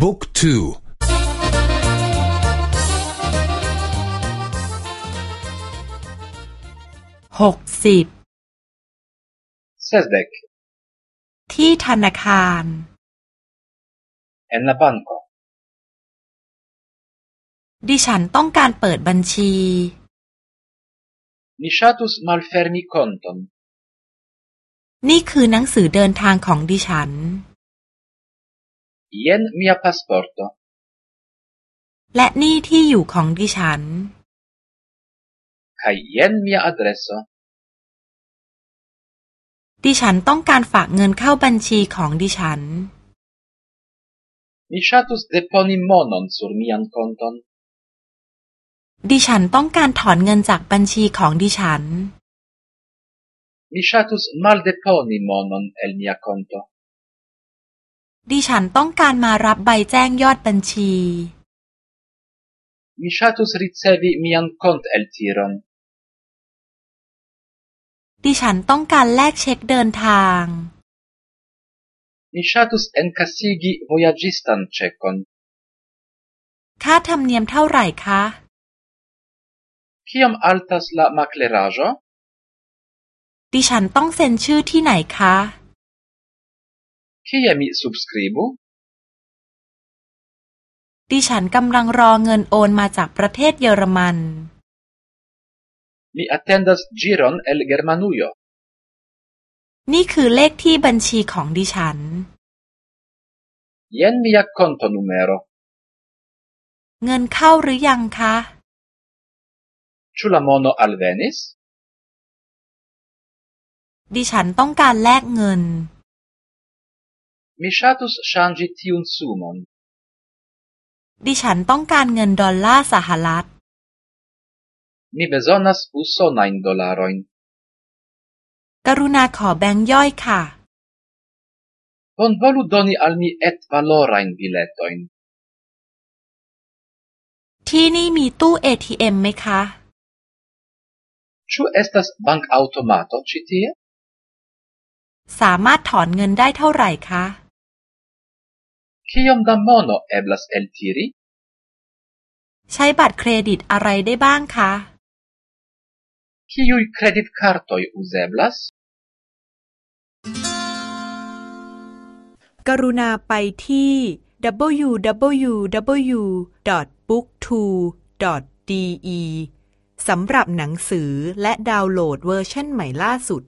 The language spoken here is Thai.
บุ๊กทูหกสิบเซสเดกที่ธนาคาร en la banco ดิฉันต้องการเปิดบัญชี Mi ŝatus malfermi konton นี่คือหนังสือเดินทางของดิฉัน Jen mia pasporto และนี่ที่อยู่ของดิฉัน Kaj jen mia adreso ดิฉันต้องการฝากเงินเข้าบัญชีของดิฉัน Mi ŝatus deponi monon sur mian konton ดิฉันต้องการถอนเงินจากบัญชีของดิฉัน Mi ŝatus maldeponi monon el mia konto ดิฉันต้องการมารับใบแจ้งยอดบัญชี Mi ŝatus ricevi mian konteltiron ดิฉันต้องการแลกเช็คเดินทาง Mi ŝatus enkasigi vojaĝistan ĉekon ค่าธรรมเนียมเท่าไหร่คะ Kiom altas la makleraĵo ดิฉันต้องเซ็นชื่อที่ไหนคะ Kie mi subskribu ดิฉันกำลังรอเงินโอนมาจากประเทศเยอรมัน Mi atendas ĝiron el Germanujo นี่คือเลขที่บัญชีของดิฉัน Jen mia kontonumero เงินเข้าหรือยังคะ Ĉu la mono alvenis ดิฉันต้องการแลกเงิน Mi ŝatus ŝanĝi tiun sumon ดิฉันต้องการเงินดอลลาร์สหรัฐ Mi bezonas usonajn dolarojn กรุณาขอแบงค์ย่อยค่ะ Bonvolu doni al mi etvalorajn biletojn ที่นี่มีตู้ ATM ไหมคะ Ĉu estas bankaŭtomato ĉi tie สามารถถอนเงินได้เท่าไหร่คะ Kiom da mono eblas eltiri ใช้บัตรเครดิตอะไรได้บ้างคะ Kiuj kreditkartoj uzeblas กรุณาไปที่ www.booktwo.de สำหรับหนังสือและดาวน์โหลดเวอร์ชันใหม่ล่าสุด